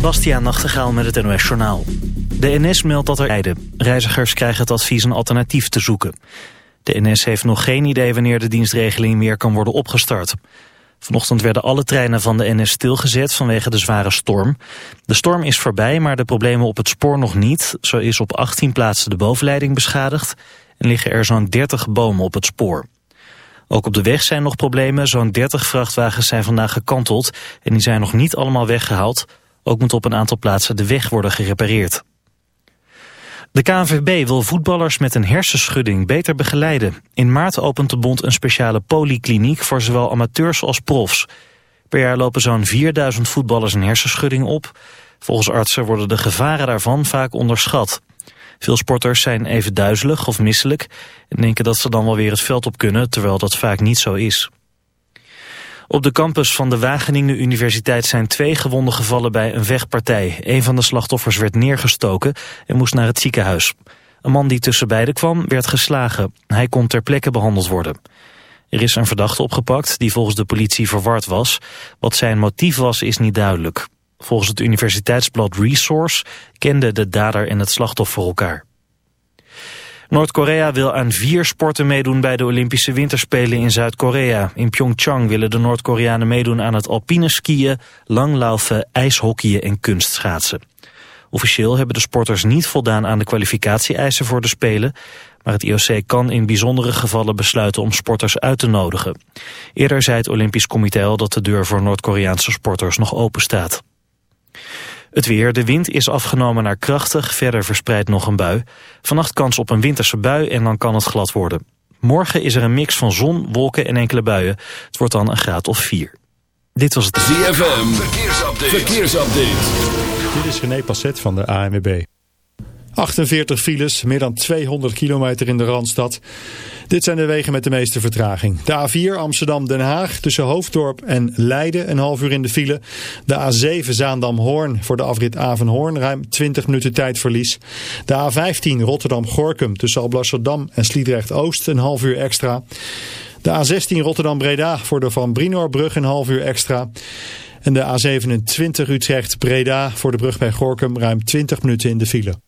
Bastiaan Nachtegaal met het NOS Journaal. De NS meldt dat er rijden. Reizigers krijgen het advies een alternatief te zoeken. De NS heeft nog geen idee wanneer de dienstregeling weer kan worden opgestart. Vanochtend werden alle treinen van de NS stilgezet vanwege de zware storm. De storm is voorbij, maar de problemen op het spoor nog niet. Zo is op 18 plaatsen de bovenleiding beschadigd... en liggen er zo'n 30 bomen op het spoor. Ook op de weg zijn nog problemen. Zo'n 30 vrachtwagens zijn vandaag gekanteld en die zijn nog niet allemaal weggehaald. Ook moet op een aantal plaatsen de weg worden gerepareerd. De KNVB wil voetballers met een hersenschudding beter begeleiden. In maart opent de bond een speciale polykliniek voor zowel amateurs als profs. Per jaar lopen zo'n 4000 voetballers een hersenschudding op. Volgens artsen worden de gevaren daarvan vaak onderschat. Veel sporters zijn even duizelig of misselijk en denken dat ze dan wel weer het veld op kunnen, terwijl dat vaak niet zo is. Op de campus van de Wageningen Universiteit zijn twee gewonden gevallen bij een vechtpartij. Een van de slachtoffers werd neergestoken en moest naar het ziekenhuis. Een man die tussen beiden kwam werd geslagen. Hij kon ter plekke behandeld worden. Er is een verdachte opgepakt die volgens de politie verward was. Wat zijn motief was is niet duidelijk. Volgens het universiteitsblad Resource kenden de dader en het slachtoffer elkaar. Noord-Korea wil aan vier sporten meedoen bij de Olympische Winterspelen in Zuid-Korea. In Pyeongchang willen de Noord-Koreanen meedoen aan het alpine skiën, langlaufen, ijshockeyen en kunstschaatsen. Officieel hebben de sporters niet voldaan aan de kwalificatie-eisen voor de Spelen, maar het IOC kan in bijzondere gevallen besluiten om sporters uit te nodigen. Eerder zei het Olympisch Comité al dat de deur voor Noord-Koreaanse sporters nog open staat. Het weer, de wind is afgenomen naar krachtig, verder verspreidt nog een bui. Vannacht kans op een winterse bui en dan kan het glad worden. Morgen is er een mix van zon, wolken en enkele buien. Het wordt dan een graad of 4. Dit was het ZFM, verkeersupdate. verkeersupdate. Dit is René Passet van de ANWB. 48 files, meer dan 200 kilometer in de Randstad. Dit zijn de wegen met de meeste vertraging. De A4 Amsterdam-Den Haag tussen Hoofddorp en Leiden een half uur in de file. De A7 Zaandam-Hoorn voor de afrit Avenhoorn ruim 20 minuten tijdverlies. De A15 Rotterdam-Gorkum tussen Alblasserdam en Sliedrecht-Oost een half uur extra. De A16 Rotterdam-Breda voor de Van Brinoorbrug een half uur extra. En de A27 Utrecht-Breda voor de brug bij Gorkum ruim 20 minuten in de file.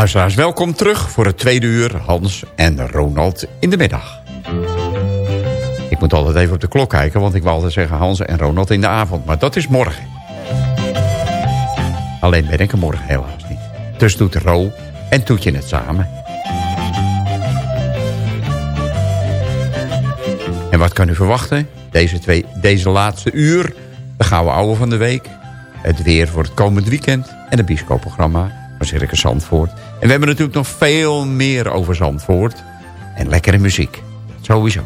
Luisteraars, welkom terug voor het tweede uur Hans en Ronald in de middag. Ik moet altijd even op de klok kijken, want ik wil altijd zeggen Hans en Ronald in de avond. Maar dat is morgen. Alleen ben ik er morgen helaas niet. Dus doet Ro en Toetje het samen. En wat kan u verwachten? Deze, twee, deze laatste uur, de gouden ouwe van de week. Het weer voor het komend weekend. En het bioscoopprogramma van Circus Zandvoort. En we hebben natuurlijk nog veel meer over Zandvoort. En lekkere muziek. Sowieso.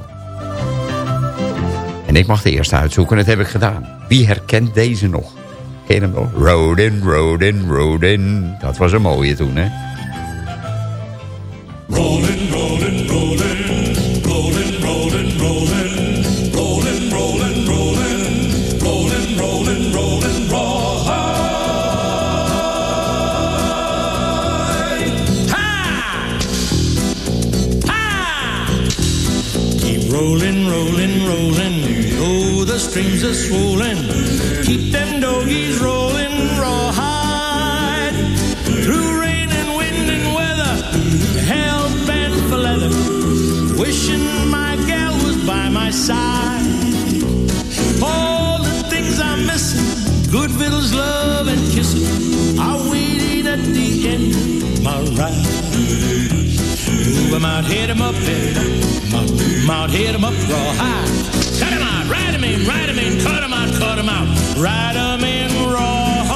En ik mag de eerste uitzoeken, dat heb ik gedaan. Wie herkent deze nog? Ken hem nog? Rodin, Rodin, Rodin. Dat was een mooie toen, hè? My ride. Move 'em out, hit 'em up, up, move 'em out, hit 'em up, rawhide. Cut 'em out, ride 'em in, ride 'em in, cut 'em out, cut 'em out, ride 'em in, rawhide.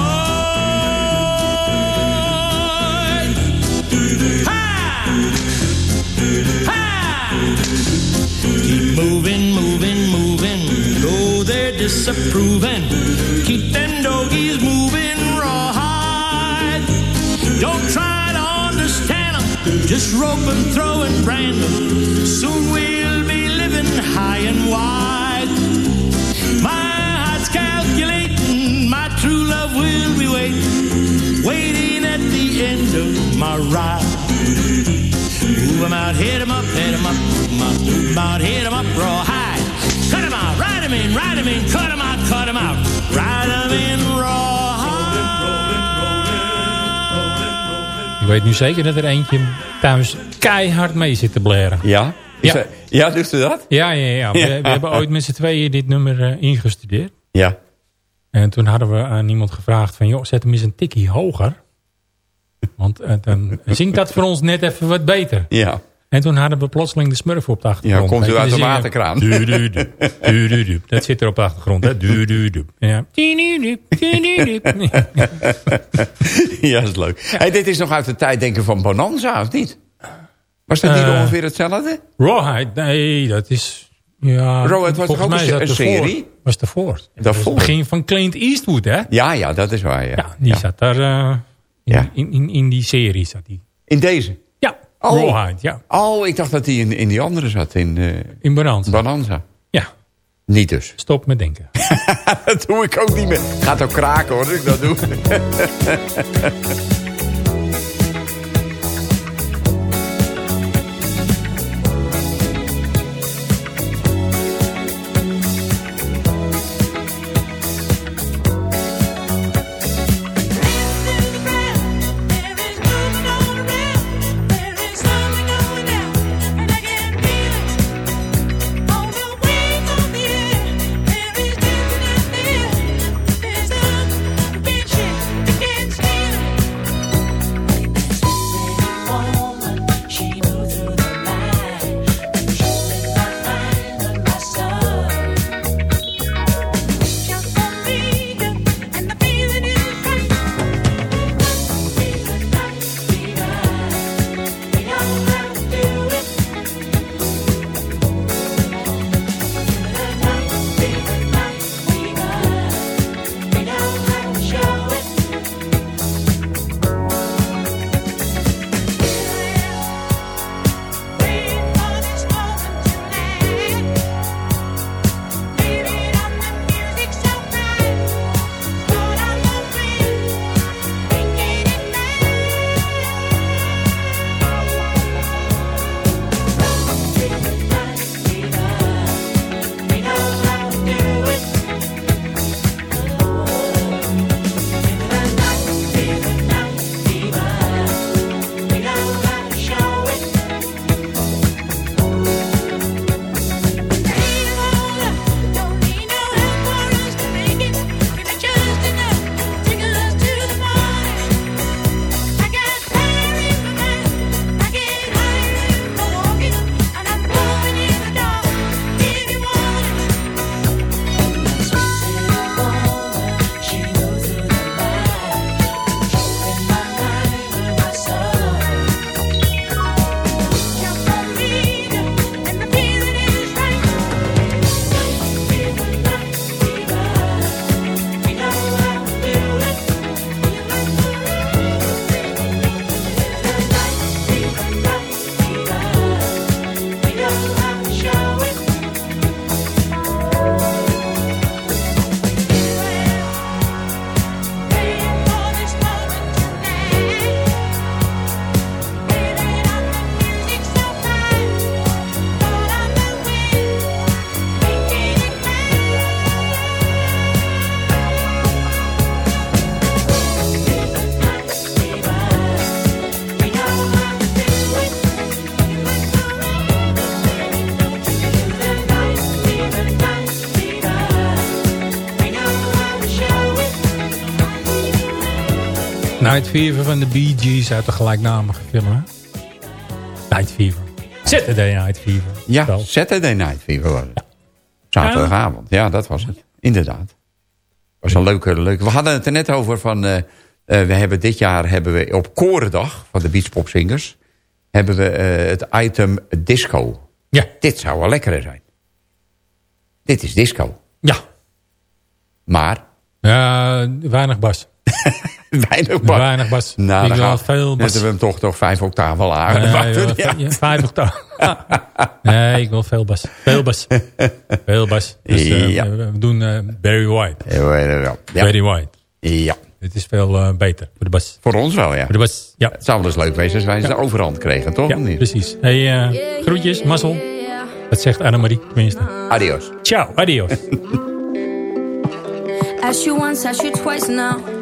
Ha! Ha! Keep moving, moving, moving, though they're disapproving. Just rope and throw and brand. Soon we'll be living high and wide. My heart's calculating, my true love will be waiting, waiting at the end of my ride. Move 'em out, hit 'em up, hit 'em up, move 'em out, move 'em hit up, rawhide. Cut 'em out, ride 'em in, ride 'em in, cut 'em out, cut 'em out, ride 'em in, rawhide. Ik weet nu zeker dat er eentje thuis keihard mee zit te blaren. Ja? Is Ja. dat- ja, doet dat? Ja, ja, ja. We, Ja. we hebben ooit met z'n tweeën dit nummer eh, ingestudeerd. Ja. En toen hadden we aan iemand gevraagd van... joh, zet hem eens een tikkie hoger. Want eh, dan zingt dat voor ons net even wat beter. Ja. En toen hadden we plotseling de smurf op de achtergrond. Ja, komt u uit de waterkraan. Du-du-du, du-du-du. Dat zit er op de achtergrond. hè. Du-du-du. Ja. Du-du-du, du-du-du. ja, dat is leuk. Hey, dit is nog uit de tijd denken van Bonanza, of niet? Was dat niet Eh, ongeveer hetzelfde? Rawhide, nee, dat is... Ja, het was toch ook mij een serie? Was. Dat Daarvoor? het begin van Clint Eastwood, hè? Ja, ja, dat is waar, ja. Ja, die zat daar... eh, in, Ja. in, in, in die serie zat die. In deze? Oh. Rawhide, ja. Oh, ik dacht dat hij in, in die andere zat, in eh In Bonanza. Bonanza. Ja, Niet dus. stop met denken. dat doe ik ook niet meer. Gaat ook kraken hoor, als ik dat doe. Night Fever van de Bee Gees uit de gelijknamige film. Hè? Night Fever. Saturday Night Fever. Ja, Wel. Saturday Night Fever was het. Zaterdagavond, ja, dat was het. Inderdaad. was een leuke, leuke... We hadden het er net over van... eh, eh, we hebben dit jaar hebben we op Korendag van de Beachpopzingers... hebben we eh, het item disco. Ja. Dit zou wel lekker zijn. Dit is disco. Ja. Maar Ja, weinig bas. weinig bas. Weinig bas. Nou, ik dan veel bas. zetten we hem toch, toch vijf octaven lager. Nee, joh, ja. ja, Vijf octaven. nee, ik wil veel bas. Veel bas. Veel bas. Dus eh, Ja. we, we doen eh, Barry White. Ja. Barry White. ja, Het is veel eh, beter voor de bas. voor ons wel, ja. Voor de bas. Ja, Het zou wel eens leuk wezen als wij ze de overhand kregen, toch? ja precies. Hey, groetjes, mazzel. Dat zegt Annemarie tenminste. Adios. Ciao, adios. Ask you once, ask you twice now.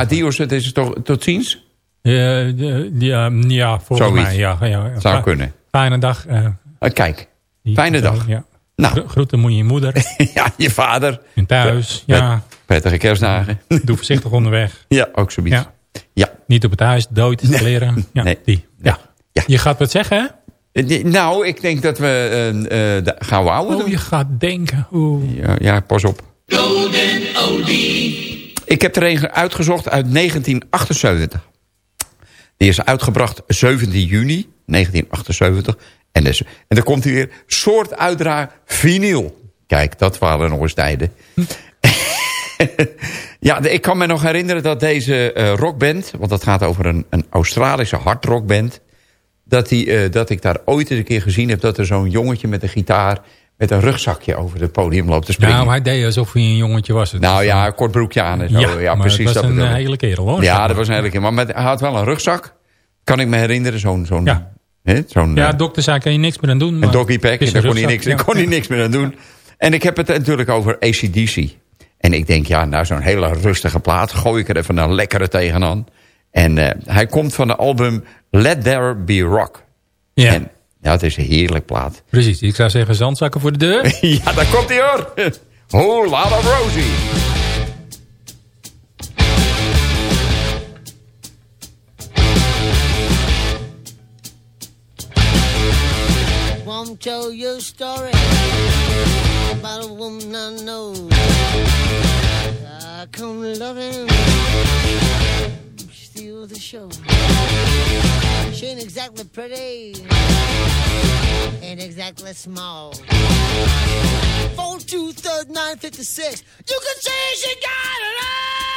adios, het is toch tot ziens? Eh, de- ja, ja, volgens Zoiets. mij. Ja, ja, Zou kunnen. Fijne dag. eh, Eh, kijk, die- fijne dag. Ja. Nou. Gro- Groeten moet je moeder. ja, je vader. En thuis. Ja, Prettige kerstdagen. doe voorzichtig onderweg. ja, ook zoiets. Ja. Ja. Niet op het huis, dood is leren. Ja, Nee. die. Ja. Ja. Je gaat wat zeggen, hè? Eh, Nou, ik denk dat we ouwe Oh, doen. je gaat denken. Oeh. Ja, ja, pas op. Ik heb er een uitgezocht uit 1978. Die is uitgebracht 17 juni 1978. En, dus, en dan komt hij weer. Soort uitdraag vinyl. Kijk, dat waren nog eens tijden. ja, ik kan me nog herinneren dat deze eh, rockband... want dat gaat over een, een Australische hardrockband... Dat, die, eh, dat ik daar ooit eens een keer gezien heb... dat er zo'n jongetje met een gitaar... met een rugzakje over het podium loopt te springen. Nou, hij deed alsof hij een jongetje was. Het Nou was ja, een- een kort broekje aan en zo. ja, Ja, maar precies. het was dat een bedoel eh, hele kerel, hoor. Ja, dat was een hele kerel. Maar met, hij had wel een rugzak. Kan ik me herinneren. Zo'n zo'n Ja. Ja, eh, dokter zei, kan je niks meer aan doen. een maar doggypack. Daar een kon hij, niks, kon hij niks meer aan doen. En ik heb het natuurlijk over ACDC. En ik denk, ja, nou zo'n hele rustige plaat. Gooi ik er even een lekkere tegenaan. En eh, hij komt van de album Let There Be Rock. Ja, En ja, het is een heerlijk plaat. precies. Ik zou zeggen, zandzakken voor de deur. ja, daar komt hij hoor. Whole lot of Rosie. Won't tell you a story about a woman I know. I come loving, steal the show. She ain't exactly pretty, ain't exactly small. Four two third nine fifty six. You can say she got it all.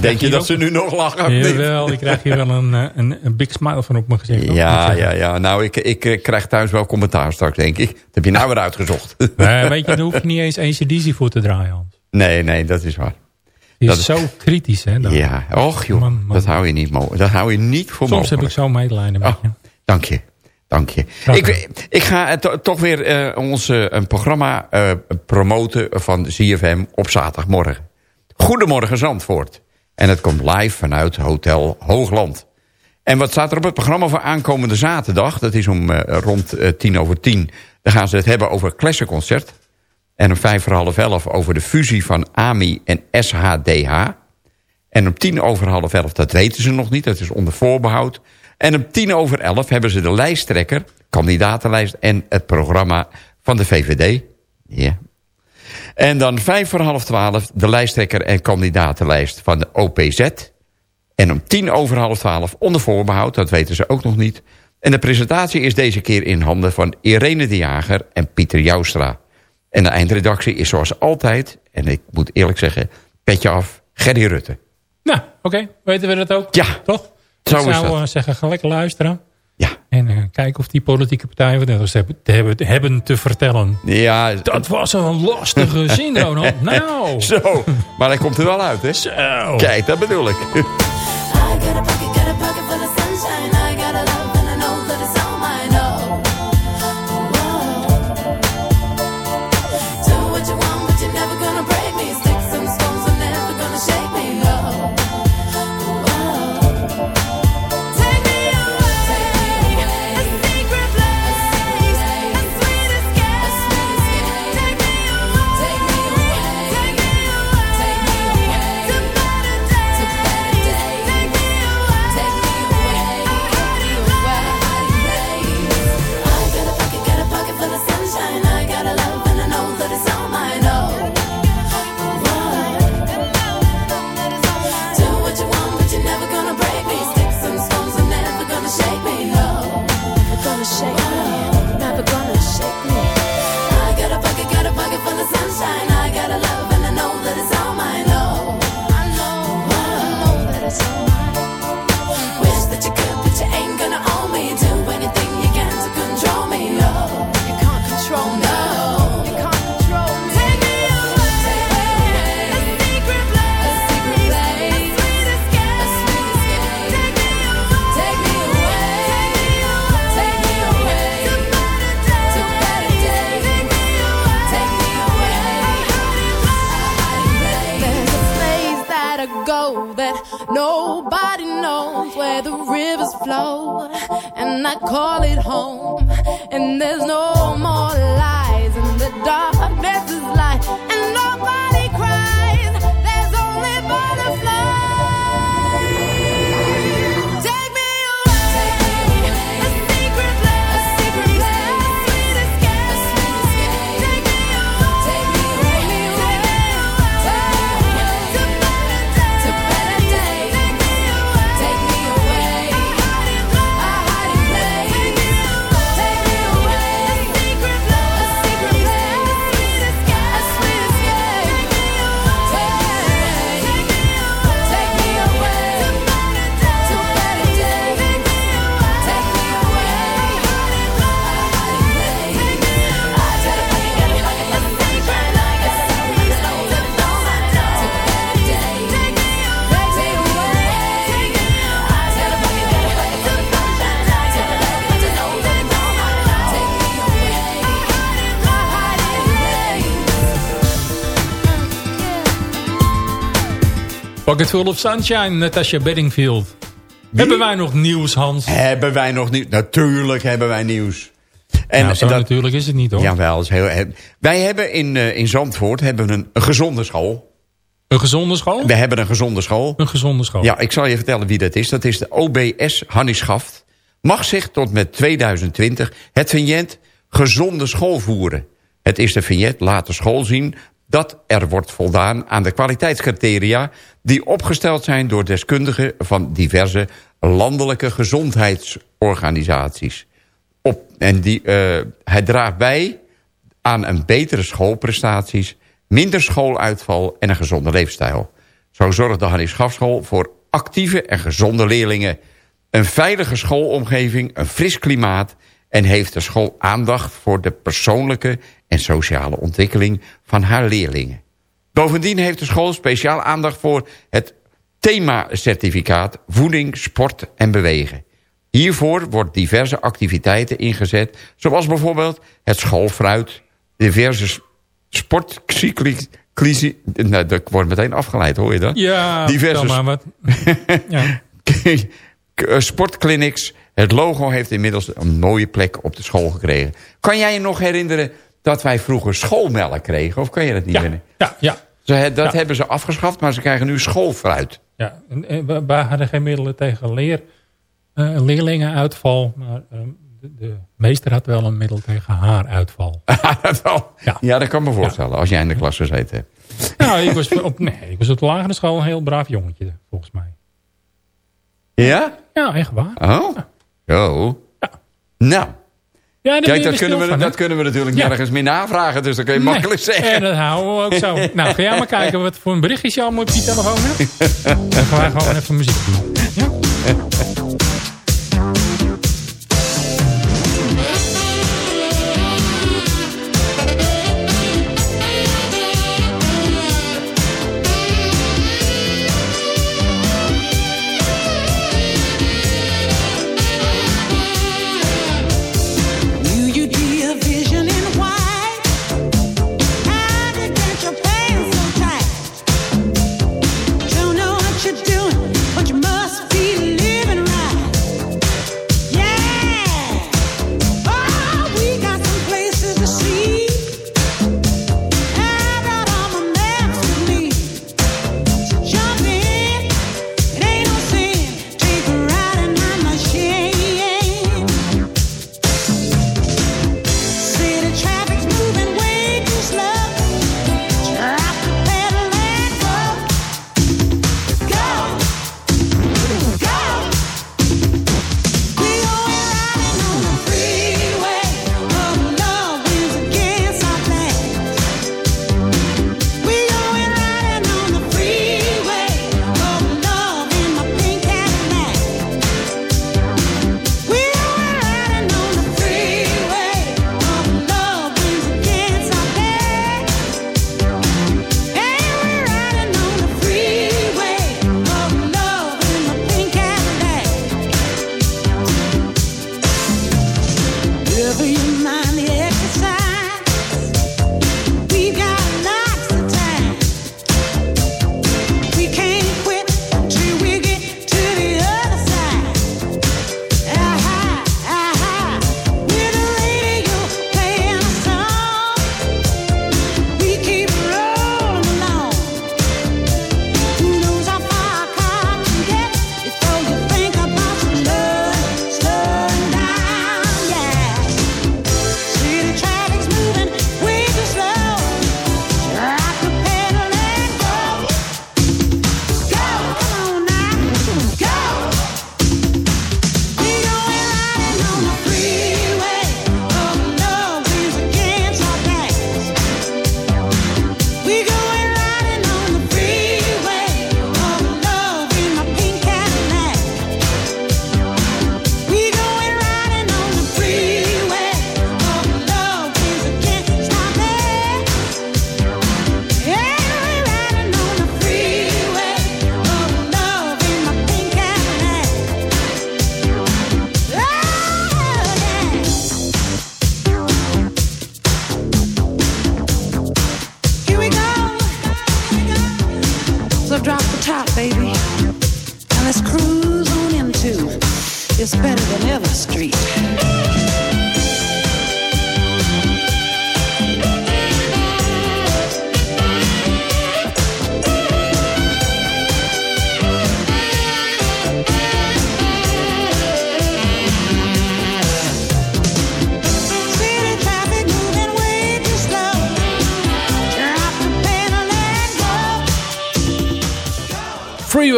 Denk je dat ook- ze nu nog lachen? Jawel, ik krijg hier wel een, eh, een, een big smile van op mijn gezicht. Ja, ja, ja. Nou, ik, ik eh, krijg thuis wel commentaar straks, denk ik. Dat heb je nou weer uitgezocht. Maar weet je, daar hoef je niet eens ACDC voor te draaien, Hans. Nee, nee, dat is waar. Dat is zo kritisch, hè? dan. Ja, och joh, Man, man. dat hou je niet, dat hou je niet voor Soms heb ik zo medelijden met Oh, je. dank je. Dank je. Ik, ik ga eh, to- toch weer eh, ons eh, een programma eh, promoten van ZFM op zaterdagmorgen. Goedemorgen Zandvoort. En het komt live vanuit Hotel Hoogland. En wat staat er op het programma voor aankomende zaterdag? Dat is om eh, rond eh, tien over tien. Dan gaan ze het hebben over Klessenconcert. En om vijf voor half elf over de fusie van AMI en SHDH. En om tien over half elf, dat weten ze nog niet, dat is onder voorbehoud. En om tien over elf hebben ze de lijsttrekker, kandidatenlijst... en het programma van de VVD. Ja. En dan vijf voor half twaalf de lijsttrekker en kandidatenlijst van de OPZ. En om tien over half twaalf onder voorbehoud, dat weten ze ook nog niet. En de presentatie is deze keer in handen van Irene de Jager en Pieter Joustra. En de eindredactie is zoals altijd, en ik moet eerlijk zeggen, petje af, Gerry Rutte. Nou, oké. Weten we dat ook? Ja. Toch? Zo ik is zou dat. eh, zeggen, ga lekker luisteren. En eh, kijken of die politieke partijen wat hebben te, hebben, hebben te vertellen. Ja, Dat was een lastige zin, Ronald. Nou. zo. Maar hij komt er wel uit, hè? Zo. Kijk, dat bedoel ik. Pocket full of sunshine, Natasha Bedingfield. Hebben wij nog nieuws, Hans? Hebben wij nog nieuws? Natuurlijk hebben wij nieuws. En nou, zo dat- natuurlijk is het niet, hoor. Jawel, is heel, wij hebben in, eh, in Zandvoort hebben een, een gezonde school. Een gezonde school? We hebben een gezonde school. Een gezonde school. Ja, ik zal je vertellen wie dat is. Dat is de OBS Hannie Schaft. Mag zich tot met 2020 het vignet gezonde school voeren. Het is de vignet laten school zien dat er wordt voldaan aan de kwaliteitscriteria... die opgesteld zijn door deskundigen van diverse landelijke gezondheidsorganisaties. Op, en die, hij draagt bij aan een betere schoolprestaties, minder schooluitval en een gezonde leefstijl. Zo zorgt de Hannie Schafschool voor actieve en gezonde leerlingen. Een veilige schoolomgeving, een fris klimaat... en heeft de school aandacht voor de persoonlijke en sociale ontwikkeling van haar leerlingen. Bovendien heeft de school speciaal aandacht voor het themacertificaat voeding, sport en bewegen. Hiervoor wordt diverse activiteiten ingezet, zoals bijvoorbeeld het schoolfruit, diverse sportcycli... Nou, dat wordt meteen afgeleid, hoor je dat? Ja, diverse maar wat. ja. sportclinics. Het logo heeft inmiddels een mooie plek op de school gekregen. Kan jij je nog herinneren dat wij vroeger schoolmelk kregen? Of kan je dat niet Ja, herinneren? ja, ja. Ze, dat Ja. hebben ze afgeschaft, maar ze krijgen nu schoolfruit. ja. En, we hadden geen middelen tegen leer, eh, leerlingenuitval. Maar ehm, de, de meester had wel een middel tegen haaruitval. ja. ja, dat kan ik me voorstellen, als jij in de klas gezeten hebt. nou, ik was, op, nee, ik was op de lagere school een heel braaf jongetje, volgens mij. Ja? Ja, echt waar. Oh? Zo. Nou. Ja, Kijk, dat kunnen, we, van, dat kunnen we natuurlijk Ja. nergens meer navragen. Dus dat kun je Nee. makkelijk zeggen. En dat houden we ook zo. Nou, ga jij maar kijken wat voor een berichtjes je allemaal op je telefoon hebt. Dan gaan wij gewoon even muziek doen. Ja?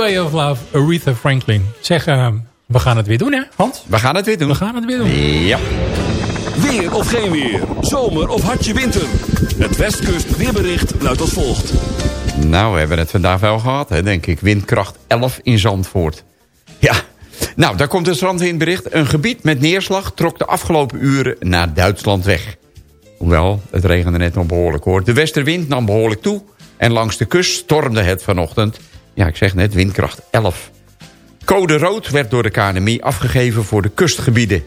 Of Love, Aretha Franklin. Zeg, eh, we gaan het weer doen hè, Hans? We gaan het weer doen. We gaan het weer doen. Ja. Weer of geen weer. Zomer of hartje winter. Het Westkust weerbericht luidt als volgt. Nou, we hebben het vandaag wel gehad, hè, denk ik. Windkracht 11 in Zandvoort. Ja, nou, daar komt het strandwindbericht. Een gebied met neerslag trok de afgelopen uren naar Duitsland weg. Hoewel, het regende net nog behoorlijk hoor. De westerwind nam behoorlijk toe. En langs de kust stormde het vanochtend. Ja, ik zeg net, windkracht 11. Code rood werd door de KNMI afgegeven voor de kustgebieden.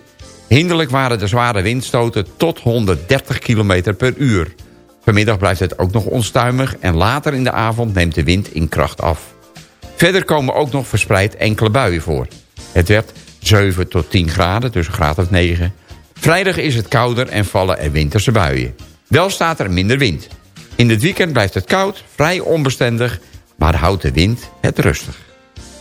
Hinderlijk waren de zware windstoten tot 130 km per uur. Vanmiddag blijft het ook nog onstuimig... en later in de avond neemt de wind in kracht af. Verder komen ook nog verspreid enkele buien voor. Het werd 7 tot 10 graden, dus een graad of 9. Vrijdag is het kouder en vallen er winterse buien. Wel staat er minder wind. In het weekend blijft het koud, vrij onbestendig... maar houdt de wind het rustig.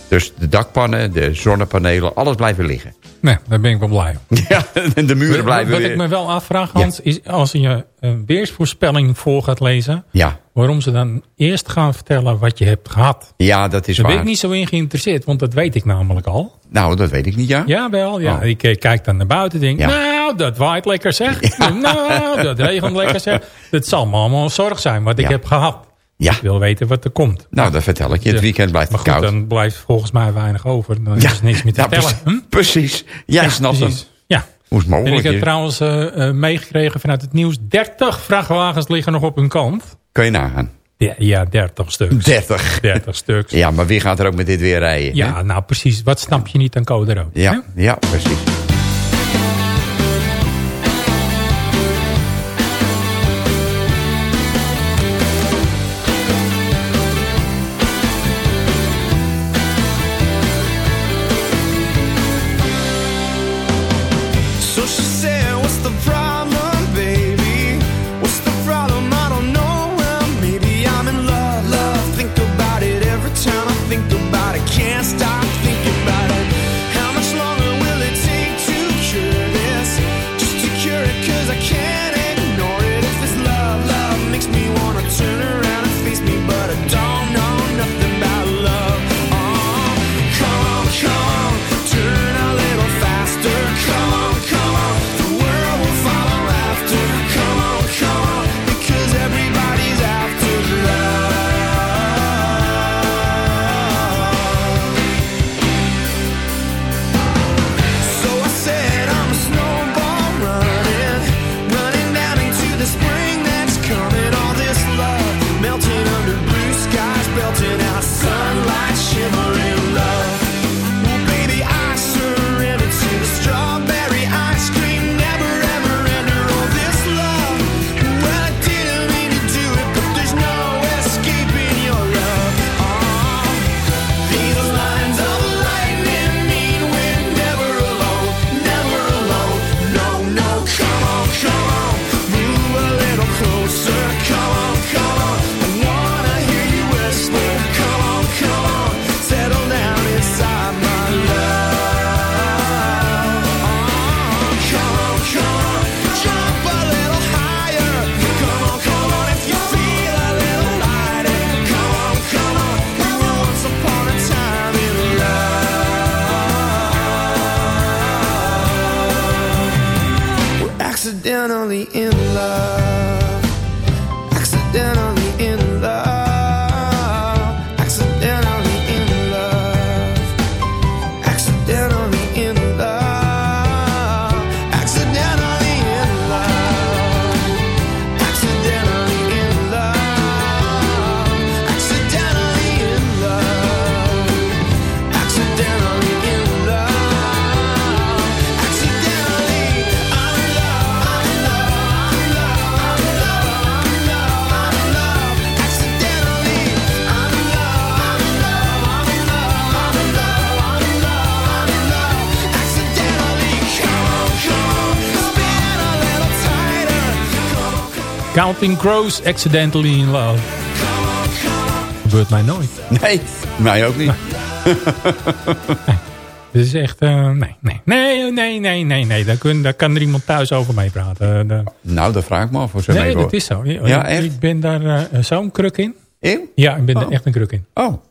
Dus de dakpannen, de zonnepanelen, alles blijven liggen. Nee, daar ben ik wel blij om. Ja, en de muren blijven Wat weer... ik me wel afvraag, Hans, is als je een weersvoorspelling voor gaat lezen... Ja, waarom ze dan eerst gaan vertellen wat je hebt gehad. ja, dat is Daar ben ik waar. niet zo in geïnteresseerd, want dat weet ik namelijk al. Nou, dat weet ik niet, ja? Jawel, ja. Oh. Ik eh, kijk dan naar buiten en denk, Ja. nou, dat waait lekker zeg. Nou, dat regent lekker zeg. Het zal me allemaal een zorg zijn wat ik heb gehad. Ja. Ik wil weten wat er komt. Nou, dat vertel ik je. Het weekend blijft Maar goed, koud. dan blijft volgens mij weinig over. Dan is er niks meer te ja, vertellen. precies. Hm? precies. Jij Ja, snapt het. Ja. Hoe is het En ik mogelijk? heb is? trouwens eh, eh, meegekregen vanuit het nieuws... 30 vrachtwagens liggen nog op hun kant. Kan je nagaan. Ja, ja 30 stuks. 30. 30 stuks. Ja, maar wie gaat er ook met dit weer rijden? hè? Ja, nou precies. Wat snap je niet aan code rood? hè? Ja, ja, precies. Counting Crows, Accidentally in Love. Gebeurt mij nooit. Nee, mij ook niet. Dit is echt... eh, nee, nee, nee, nee, nee, nee, nee. Daar, kun, daar kan er iemand thuis over meepraten. Eh, de- Nou, dat vraag ik me af. Voor nee, dat is zo. Ja, echt? Ik ben daar eh, zo'n kruk in. In? Ja, ik ben Oh. er echt een kruk in. Oh,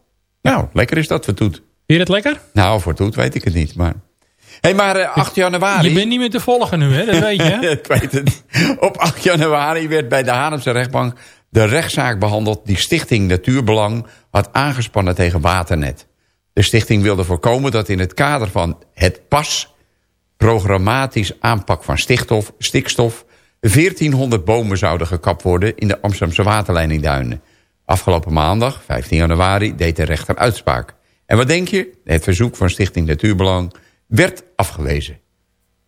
nou, lekker is dat voor Toet. Vind je het lekker? Nou, voor Toet weet ik het niet, maar... Hé, hey, maar eh, 8 januari... Je bent niet meer te volgen nu, hè? Dat weet je, ik weet het. Op 8 januari werd bij de Haarlemse rechtbank de rechtszaak behandeld... die Stichting Natuurbelang had aangespannen tegen Waternet. De stichting wilde voorkomen dat in het kader van het PAS... programmatisch aanpak van stikstof, stikstof... 1400 bomen zouden gekapt worden in de Amsterdamse waterleidingduinen. Afgelopen maandag, 15 januari, deed de rechter uitspraak. En wat denk je? Het verzoek van Stichting Natuurbelang werd afgewezen.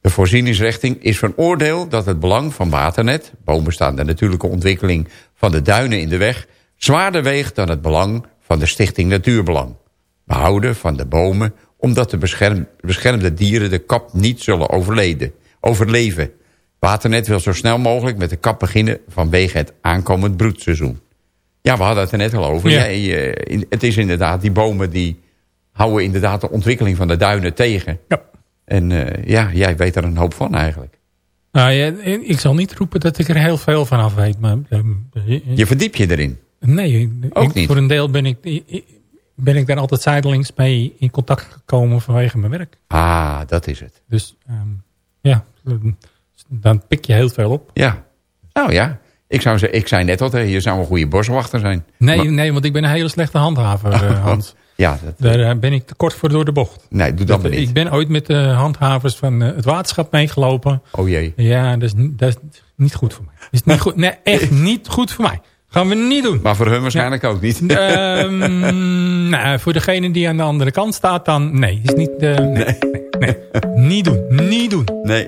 De voorzieningsrichting is van oordeel dat het belang van waternet... bomen staan de natuurlijke ontwikkeling van de duinen in de weg... zwaarder weegt dan het belang van de Stichting Natuurbelang. Behouden van de bomen omdat de bescherm- beschermde dieren de kap niet zullen overleden, overleven. Waternet wil zo snel mogelijk met de kap beginnen vanwege het aankomend broedseizoen. Ja, we hadden het er net al over. Ja. Het is inderdaad, die bomen die houden inderdaad de ontwikkeling van de duinen tegen. Ja. En eh, ja, jij weet er een hoop van eigenlijk. Nou, ja, ik zal niet roepen dat ik er heel veel van af weet. Maar, ehm, Je verdiep je erin. Nee, Ook ik- niet. voor een deel ben ik, ben ik daar altijd zijdelings mee in contact gekomen vanwege mijn werk. Ah, dat is het. Dus ehm, ja, dan pik je heel veel op. Ja. Nou ja, ik, zou, ik zei net al, je zou een goede boswachter zijn. Nee, Maar- nee, want ik ben een hele slechte handhaver, eh, Hans. Ja, dat, Daar eh, ben ik te kort voor door de bocht. nee, doe dat maar niet. Ik ben ooit met de handhavers van eh, het waterschap meegelopen. Oh jee. Ja, dat is, niet- dat is niet goed voor mij. Dat is niet goed, nee, echt niet goed voor mij. Gaan we niet doen. Maar voor hun waarschijnlijk ook niet. Ehm, nou, voor degene die aan de andere kant staat, dan nee. Is niet, eh, nee, nee. nee. Niet doen, niet doen. Nee.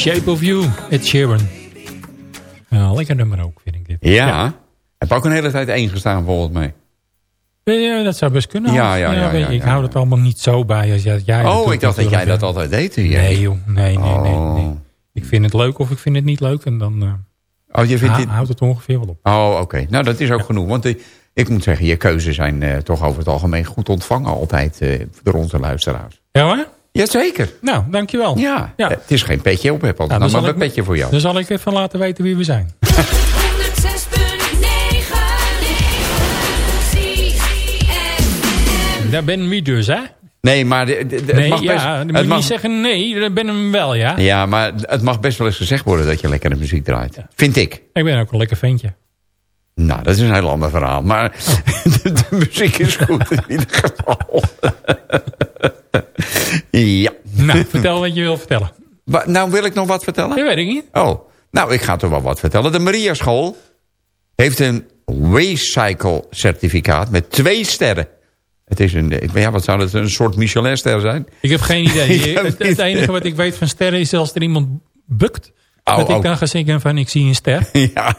Shape of You, Ed Sheeran. Ja, lekker nummer ook, vind ik dit. Ja. Heb ook een hele tijd één gestaan volgens mij. Ja, dat zou best kunnen. Ja, ja, ja, ja, ik ja. hou het allemaal niet zo bij als jij, jij oh, ik dacht dat jij dat altijd deed. Nee joh, nee, nee, nee, Oh. nee. Ik vind het leuk of ik vind het niet leuk en dan eh, Oh, je vindt houdt het ongeveer wel op. Oh, oké. Nou, dat is ook genoeg. Want eh, ik moet zeggen, je keuzes zijn eh, toch over het algemeen goed ontvangen altijd eh, door onze luisteraars. Ja hoor? Jazeker. Nou, dankjewel. Ja, ja. Eh, het is geen petje op, heb nou, maar een petje voor jou. Dan zal ik even laten weten wie we zijn. Daar ben we dus, hè? Nee, maar het mag best... wel mag... niet zeggen nee, dat ben hem wel, ja. Ja, maar het mag best wel eens gezegd worden dat je lekker de muziek draait. Vind ik. Ik ben ook een lekker ventje. Nou, dat is een heel ander verhaal. Maar oh. de, muziek is goed in ieder geval. ja. Nou, vertel wat je wil vertellen. Nou, wil ik nog wat vertellen? Dat weet ik niet. Oh, nou, ik ga toch wel wat vertellen. De Maria School heeft een Recycle certificaat met twee sterren. Het is een, ja, wat zou het, een soort Michelin-ster zijn? Ik heb geen idee. Heb het, enige wat ik weet van sterren is als er iemand bukt. Oh, dat oh. ik dan ga zeggen van ik zie een ster. Ja,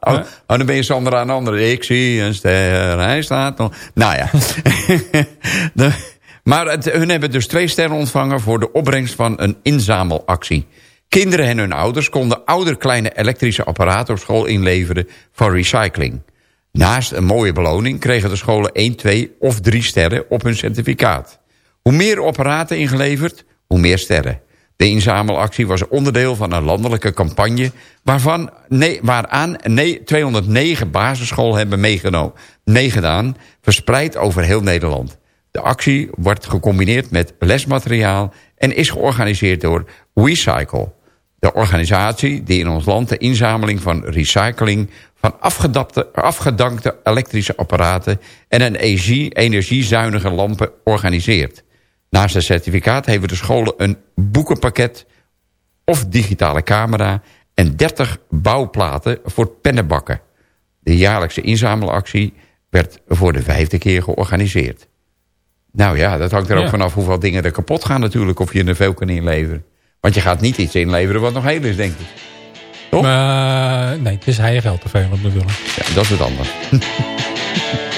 oh, oh, dan ben je Sander aan de andere. Ik zie een ster, hij staat nog. Nou ja. De- maar hun hebben dus twee sterren ontvangen... voor de opbrengst van een inzamelactie. Kinderen en hun ouders konden ouder kleine elektrische apparaten... op school inleveren voor recycling. Naast een mooie beloning kregen de scholen 1, 2 of 3 sterren op hun certificaat. Hoe meer apparaten ingeleverd, hoe meer sterren. De inzamelactie was onderdeel van een landelijke campagne... Waarvan, nee, waaraan nee, 209 basisscholen hebben meegedaan... verspreid over heel Nederland. De actie wordt gecombineerd met lesmateriaal... en is georganiseerd door WeCycle. De organisatie die in ons land de inzameling van recycling... van afgedankte elektrische apparaten... en een energie- energiezuinige lampen organiseert. Naast het certificaat hebben de scholen een boekenpakket of digitale camera... en 30 bouwplaten voor pennenbakken. De jaarlijkse inzamelactie werd voor de vijfde keer georganiseerd. Nou ja, dat hangt er ook vanaf hoeveel dingen er kapot gaan natuurlijk... of je er veel kan inleveren. Want je gaat niet iets inleveren wat nog heel is, denk ik. Toch? Nee, het is hij geld te veel willen. Ja, dat is het anders.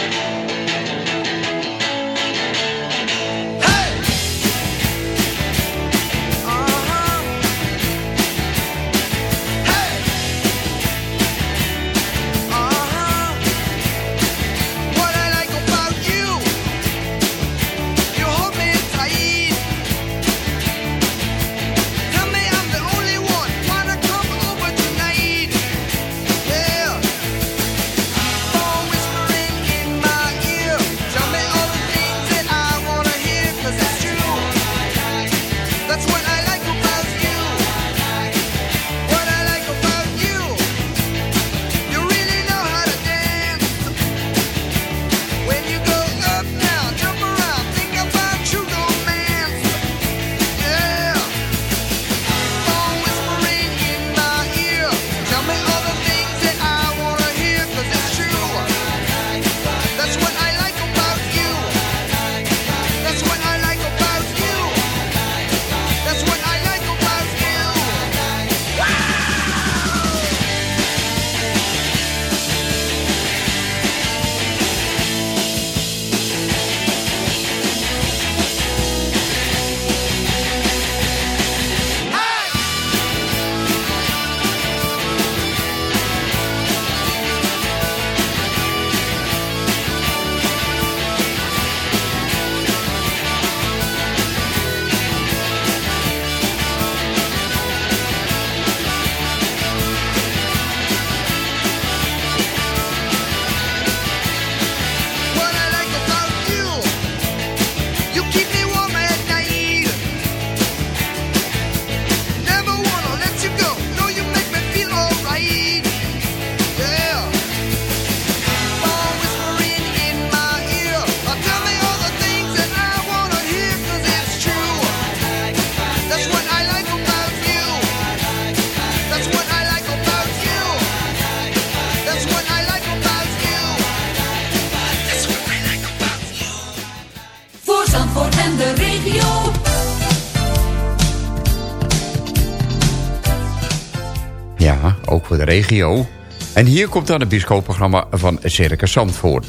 de regio. En hier komt dan het bioscoopprogramma van Circus Zandvoort.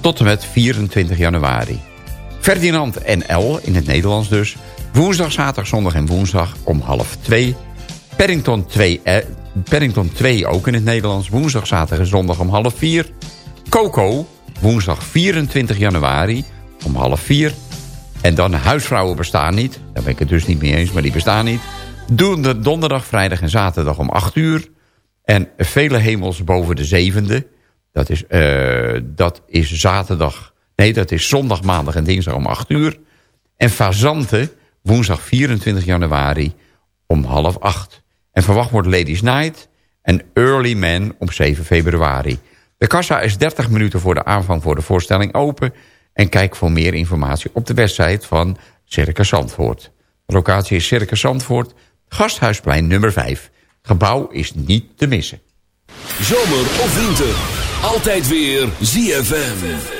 Tot en met 24 januari. Ferdinand NL, in het Nederlands dus. Woensdag, zaterdag, zondag en woensdag om half twee. Paddington 2, eh, Paddington 2 ook in het Nederlands. Woensdag, zaterdag en zondag om half vier. Coco, woensdag 24 januari om half vier. En dan huisvrouwen bestaan niet. Daar ben ik het dus niet mee eens, maar die bestaan niet. Doen de donderdag, vrijdag en zaterdag om 8 uur. En vele hemels boven de zevende. Dat is, eh, dat is zaterdag. Nee, dat is zondag, maandag en dinsdag om 8 uur. En Fazanten, woensdag 24 januari om half 8. En verwacht wordt Ladies Night en Early Man om 7 februari. De kassa is 30 minuten voor de aanvang voor de voorstelling open... en kijk voor meer informatie op de website van Circus Zandvoort. De locatie is Circus Zandvoort, Gasthuisplein nummer 5. Gebouw is niet te missen. Zomer of winter, altijd weer ZFM.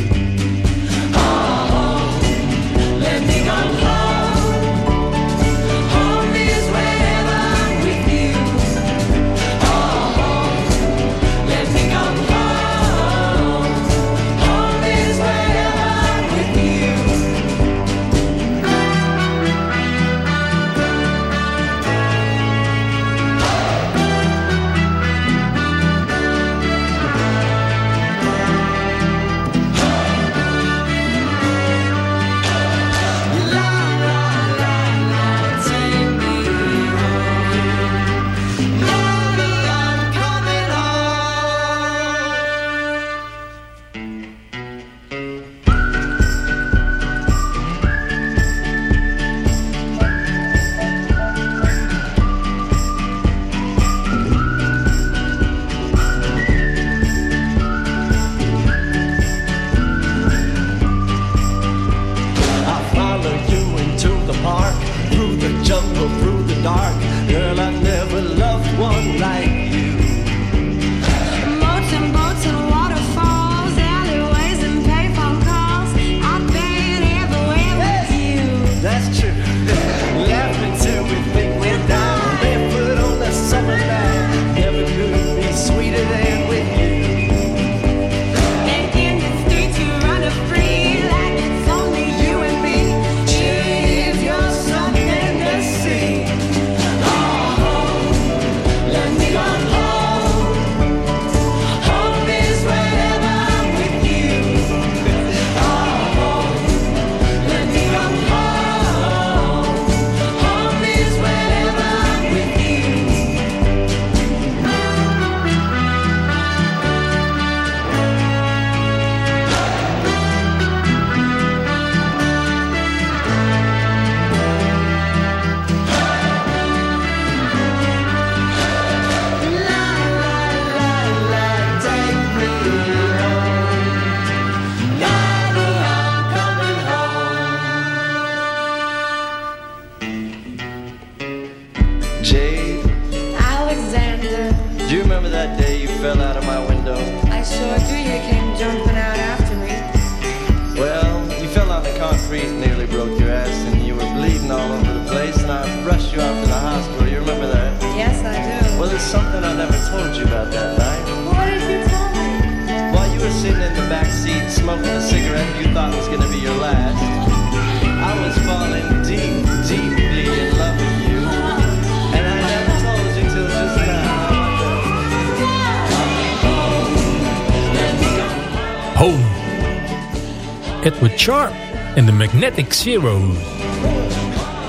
Zeros.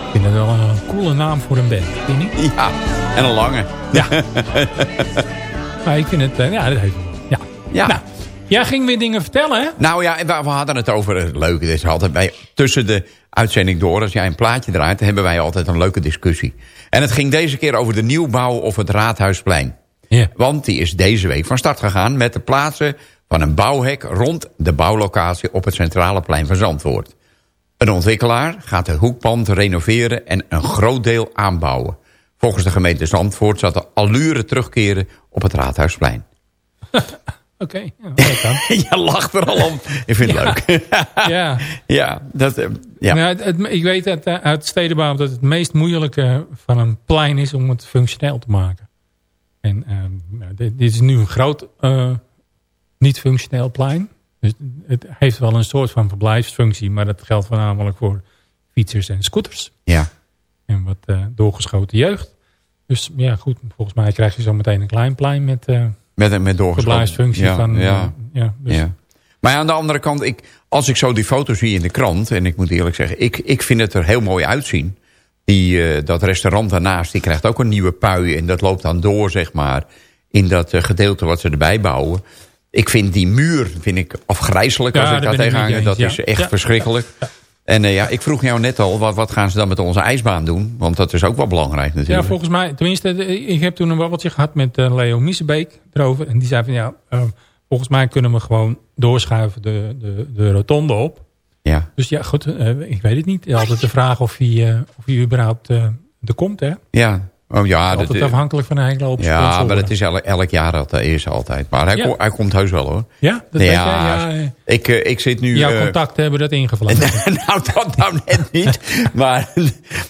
Ik vind het wel een coole naam voor een band, vind je niet? Ja, en een lange. Ja. maar ik vind het... eh, ja, dat heeft, ja. Ja. Nou, jij ging weer dingen vertellen, hè? Nou ja, we, we hadden het over het leuke. Is altijd bij, tussen de uitzending door, als jij een plaatje draait... hebben wij altijd een leuke discussie. En het ging deze keer over de nieuwbouw of het Raadhuisplein. Ja. Want die is deze week van start gegaan met het plaatsen van een bouwhek... rond de bouwlocatie op het centrale plein van Zandvoort. Een ontwikkelaar gaat de hoekpand renoveren en een groot deel aanbouwen. Volgens de gemeente Zandvoort zat de allure terugkeren op het Raadhuisplein. Oké, ja, dat kan. Je lacht er al om. Ik vind het Ja. leuk. ja. ja, dat, eh, ja. Nou, het, het- ik weet uit, uit stedenbouw dat het meest moeilijke van een plein is om het functioneel te maken. En ehm, nou, dit, dit is nu een groot eh, niet-functioneel plein. Dus het heeft wel een soort van verblijfsfunctie, maar dat geldt voornamelijk voor fietsers en scooters. Ja. En wat eh, doorgeschoten jeugd. Dus ja, goed, volgens mij krijg je zo meteen een klein plein met eh Met, met doorgeschoten. verblijfsfunctie ja, van... Ja, eh, ja, dus, ja. Maar aan de andere kant, ik, als ik zo die foto's zie in de krant... en ik moet eerlijk zeggen, ik, ik vind het er heel mooi uitzien. Die, dat restaurant daarnaast, die krijgt ook een nieuwe pui... en dat loopt dan door, zeg maar, in dat gedeelte wat ze erbij bouwen. Ik vind die muur vind ik afgrijzelijk als Ja, ik daar ik tegenaan. je Dat is ja. echt Ja. verschrikkelijk. En eh, ja, ik vroeg jou net al, wat, wat gaan ze dan met onze ijsbaan doen? Want dat is ook wel belangrijk Ja, natuurlijk. volgens mij, tenminste, ik heb toen een babbeltje gehad met eh, Leo Miesebeek erover. En die zei van ja, eh, volgens mij kunnen we gewoon doorschuiven de, de, de rotonde op. Ja. Dus ja, goed, eh, ik weet het niet. Altijd de vraag of hij, of hij überhaupt er komt, hè? Ja, oh, ja dat Altijd afhankelijk van een hele hoop Ja, maar dat is elk, elk jaar dat is altijd. Maar hij, Ja. hij komt heus wel hoor. Ja, dat weet jij? Ja, eh, ik, eh, ik zit nu... Jouw eh, contacten hebben dat ingevuld. nou, dat nou net niet. maar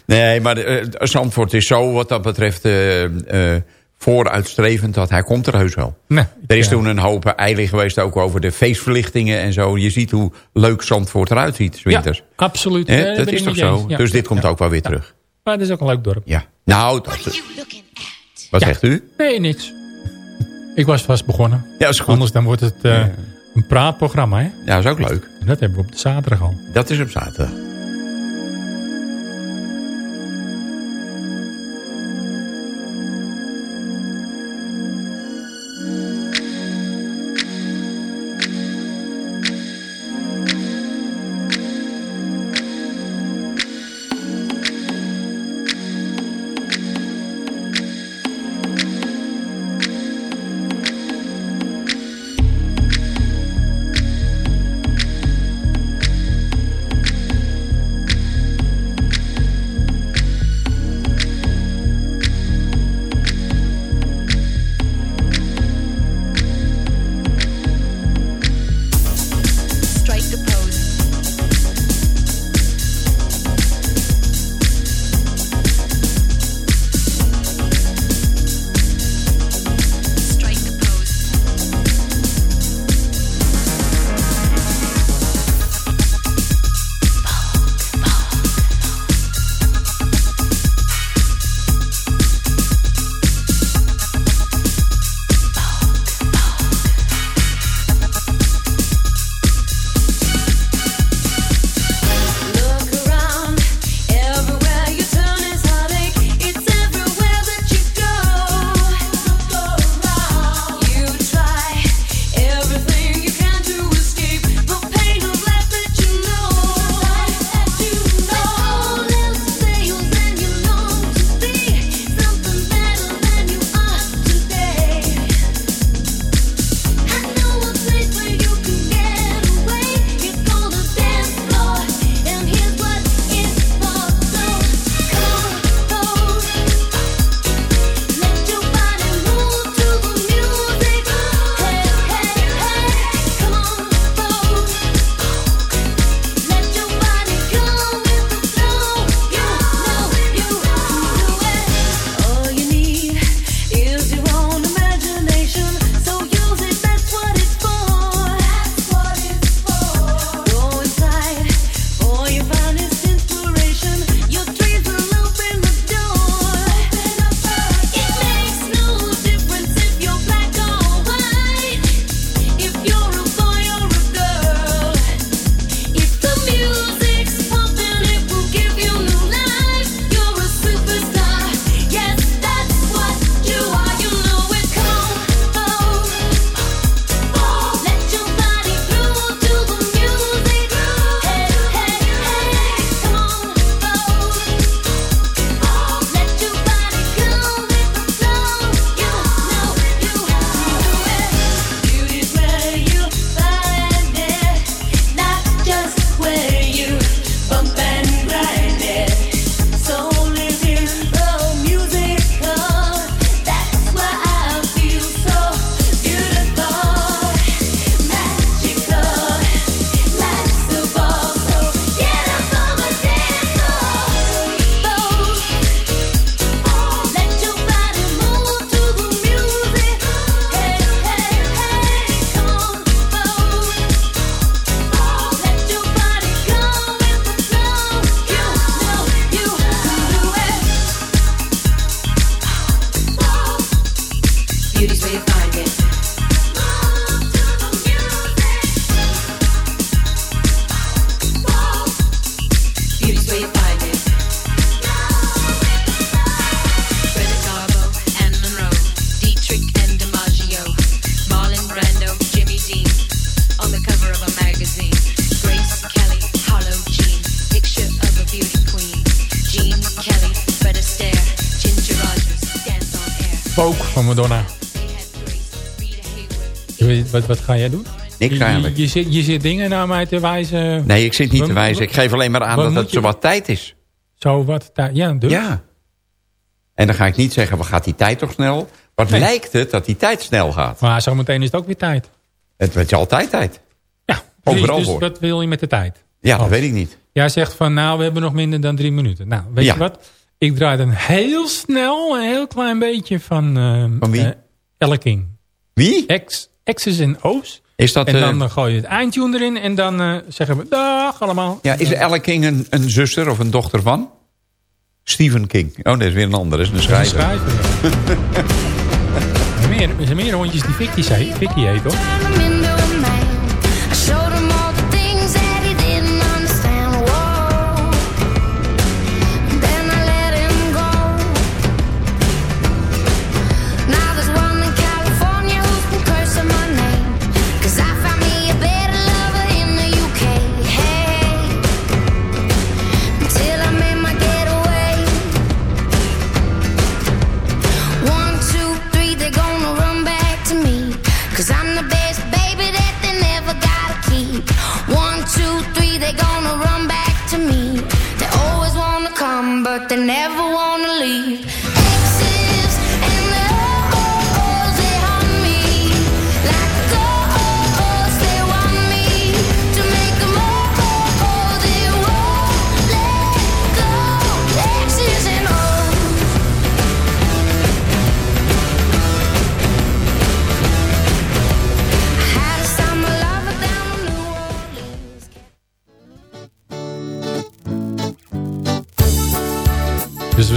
nee, maar eh, Zandvoort is zo wat dat betreft eh, eh, vooruitstrevend dat hij komt er heus wel. Nee, er is ja. toen een hoop eilig geweest ook over de feestverlichtingen en zo. Je ziet hoe leuk Zandvoort eruit ziet, winters. Ja, absoluut. Ja, dat is toch zo? Dus dit komt ook wel weer terug. Maar het is ook een leuk dorp. Ja. Nou, dat, wat Ja. zegt u? Nee, niks. Ik was vast begonnen. Ja, is goed. Anders dan wordt het eh, een praatprogramma, hè? Ja, is ook leuk. En dat hebben we op de zaterdag al. Dat is op zaterdag. Je Wat, ga jij doen? Niks Je- je, eigenlijk. je, zit, je zit dingen naar mij te wijzen. Nee, ik zit niet te wijzen. Ik geef alleen maar aan wat dat het je- zo wat tijd is. Zo wat tijd. Ja, dus. Ja. En dan ga ik niet zeggen, wat gaat die tijd toch snel? Wat Nee. lijkt het dat die tijd snel gaat? Maar zometeen is het ook weer tijd. Het wordt altijd tijd. Ja, Overal dus wat wil je met de tijd? Ja, dat weet ik niet. Jij zegt van, nou, we hebben nog minder dan drie minuten. Nou, weet Ja. je wat? Ik draai dan heel snel een heel klein beetje van... eh Van wie? eh, Elking. Wie? X, X's en O's. Is dat, en dan eh, eh, gooi je het eindtune erin en dan eh, zeggen we dag allemaal. Ja, is Elle King een, een zuster of een dochter van? Stephen King. Oh, dat is weer een ander. Dat is een Dat is schrijver. een schrijver, ja. er, zijn meer, er zijn meer hondjes die Vicky, zei, Vicky heet, hoor.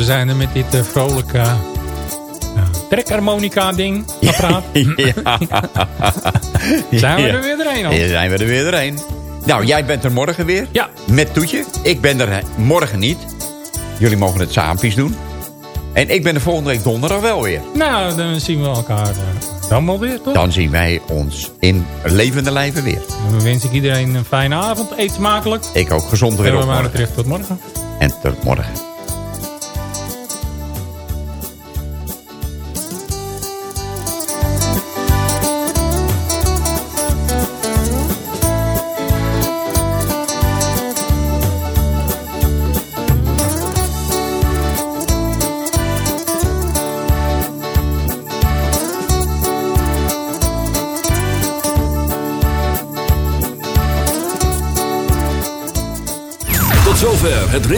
Zijn er met dit eh, vrolijke uh, trekharmonica ding apparaat. ja. Zijn we er weer doorheen? Ja, zijn we er weer doorheen. Nou, jij bent er morgen weer. Ja. Met Toetje. Ik ben er morgen niet. Jullie mogen het saampjes doen. En ik ben er volgende week donderdag wel weer. Nou, dan zien we elkaar eh, dan wel weer, toch? Dan zien wij ons in levende lijven weer. Dan wens ik iedereen een fijne avond. Eet smakelijk. Ik ook gezond weer En op we waren morgen. terecht tot morgen. En tot morgen.